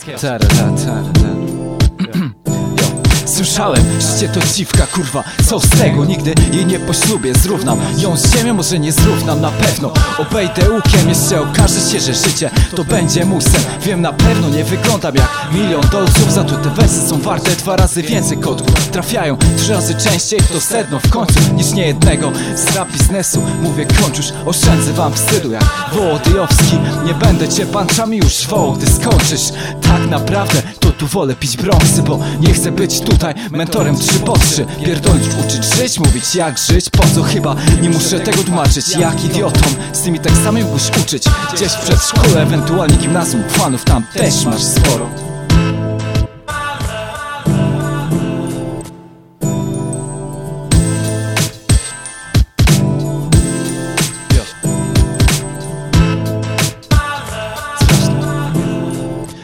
tak Słyszałem, życie to dziwka, kurwa. Co z tego? Nigdy jej nie poślubię. Zrównam ją z ziemią, może nie zrównam Na pewno. Obejdę łukiem Jeszcze okaże się, że życie to będzie mój Wiem na pewno, nie wyglądam jak milion dolców. Za to te wersy są warte dwa razy więcej kotków Trafiają trzy razy częściej to sedno. W końcu Niż nie jednego. Z biznesu Mówię kończ już, oszczędzę wam wstydu jak Wołodyjowski. Nie będę cię panczami już wołał, gdy skończysz. Tak naprawdę tu wolę pić brązy Bo nie chcę być tutaj mentorem 3 po 3 Pierdolić, uczyć żyć, mówić jak żyć. Po co? Chyba nie muszę tego tłumaczyć. Jak idiotom, z tymi tekstami musisz uczyć? Gdzieś w przedszkole, ewentualnie gimnazjum Fanów tam też masz sporo.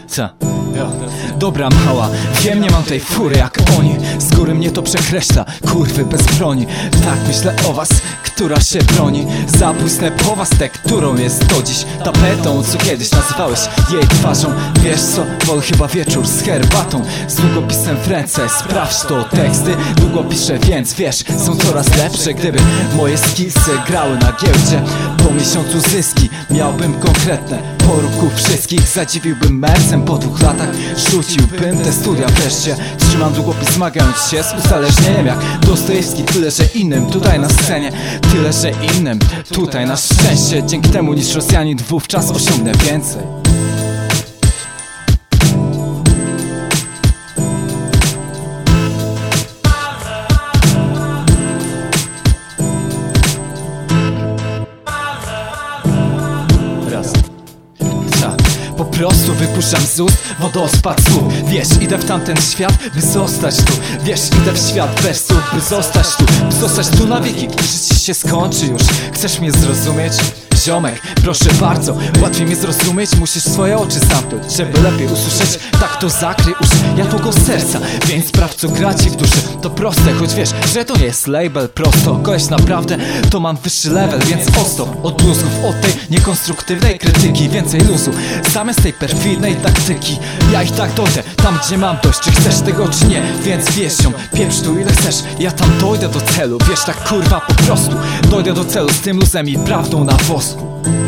Co? Dobra mała, wiem nie mam tej fury jak oni. Z góry mnie to przekreśla, kurwy bez broni. Tak myślę o was, która się broni. Zabłysnę po was tę, którą jest do dziś. Tapetą, co kiedyś nazywałeś jej twarzą. Wiesz co, wolę chyba wieczór z herbatą. Z długopisem w ręce, sprawdź to teksty. Długo piszę, więc wiesz, są coraz lepsze. Gdyby moje skillsy grały na giełdzie Po miesiącu zyski miałbym konkretne po roku wszystkich zadziwiłbym mercem Po dwóch latach rzuciłbym te studia wreszcie Trzymam długopis zmagając się z uzależnieniem. Jak Dostojewski, tyle że innym tutaj na scenie. Tyle że innym tutaj na szczęście. Dzięki temu niż Rosjanin wówczas osiągnę więcej Po prostu wypuszczam z ust wodospad słów Wiesz, idę w tamten świat, by zostać tu. Wiesz, idę w świat bez słów, by zostać tu. By zostać tu na wieki, życie się skończy już. Chcesz mnie zrozumieć? Ziomek, proszę bardzo, łatwiej mnie zrozumieć Musisz swoje oczy zamknąć, żeby lepiej usłyszeć. Tak to zakryj uszy, ja długo serca. Więc sprawdź co gra ci w duszy. To proste, choć wiesz, że to nie jest label prosto. Koleś naprawdę, to mam wyższy level Więc odstąp od bluzków, od tej niekonstruktywnej krytyki. Więcej luzu, zamiast tej perfidnej taktyki. Ja ich tak dojdę, tam gdzie mam dość Czy chcesz tego czy nie, więc wiesz ją Pieprz tu ile chcesz, ja tam dojdę do celu Wiesz tak kurwa po prostu, dojdę do celu Z tym luzem i prawdą na Christ.